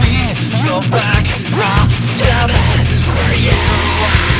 me, look back, I'll stand for you.